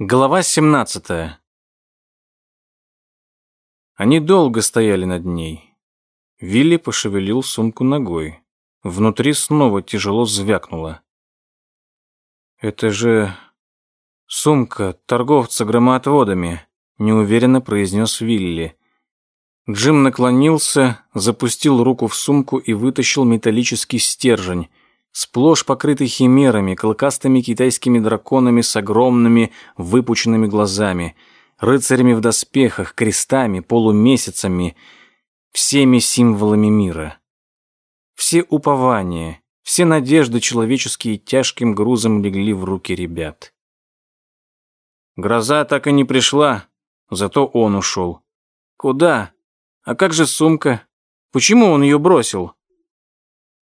Глава 17. Они долго стояли над ней. Вилли пошевелил сумку ногой. Внутри снова тяжело звякнуло. «Это же сумка торговца громоотводами», — неуверенно произнес Вилли. Джим наклонился, запустил руку в сумку и вытащил металлический стержень — сплошь покрытый химерами, клыкастыми китайскими драконами с огромными выпученными глазами, рыцарями в доспехах, крестами, полумесяцами, всеми символами мира. Все упования, все надежды человеческие тяжким грузом легли в руки ребят. Гроза так и не пришла, зато он ушел. Куда? А как же сумка? Почему он ее бросил?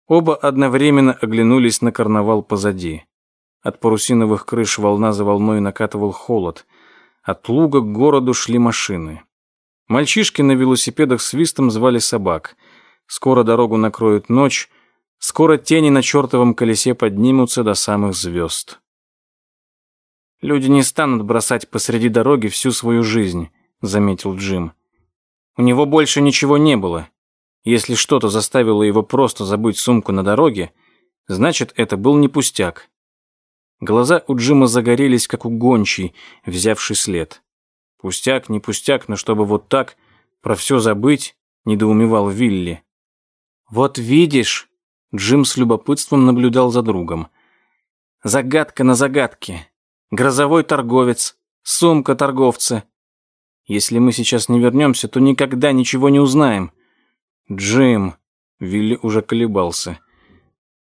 Оба одновременно оглянулись на карнавал позади. От парусиновых крыш волна за волной накатывал холод. От луга к городу шли машины. Мальчишки на велосипедах свистом звали собак. Скоро дорогу накроет ночь, скоро тени на чертовом колесе поднимутся до самых звезд. «Люди не станут бросать посреди дороги всю свою жизнь», — заметил Джим. «У него больше ничего не было. Если что-то заставило его просто забыть сумку на дороге, значит, это был не пустяк. Глаза у Джима загорелись, как у гончей, взявший след. Пустяк, не пустяк, но чтобы вот так про все забыть, недоумевал Вилли. «Вот видишь», — Джим с любопытством наблюдал за другом. «Загадка на загадке. Грозовой торговец, сумка торговца. Если мы сейчас не вернемся, то никогда ничего не узнаем. «Джим!» Вилли уже колебался.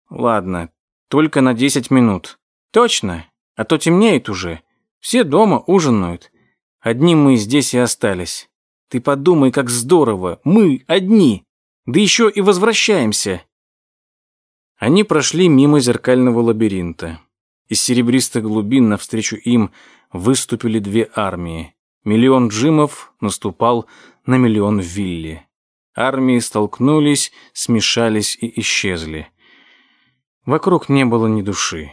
«Ладно, только на десять минут. Точно, а то темнеет уже. Все дома ужинают. Одни мы здесь и остались. Ты подумай, как здорово. Мы одни. Да еще и возвращаемся». Они прошли мимо зеркального лабиринта. Из серебристых глубин навстречу им выступили две армии. Миллион джимов наступал на миллион Вилли. Армии столкнулись, смешались и исчезли. Вокруг не было ни души.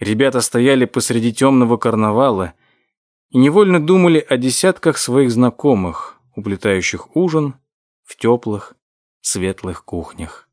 Ребята стояли посреди темного карнавала и невольно думали о десятках своих знакомых, уплетающих ужин в теплых, светлых кухнях.